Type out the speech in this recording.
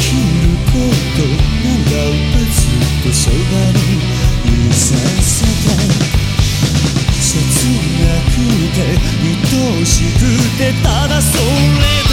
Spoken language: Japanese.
きることずっとそばにいさせて切なくて愛しくてただそれだ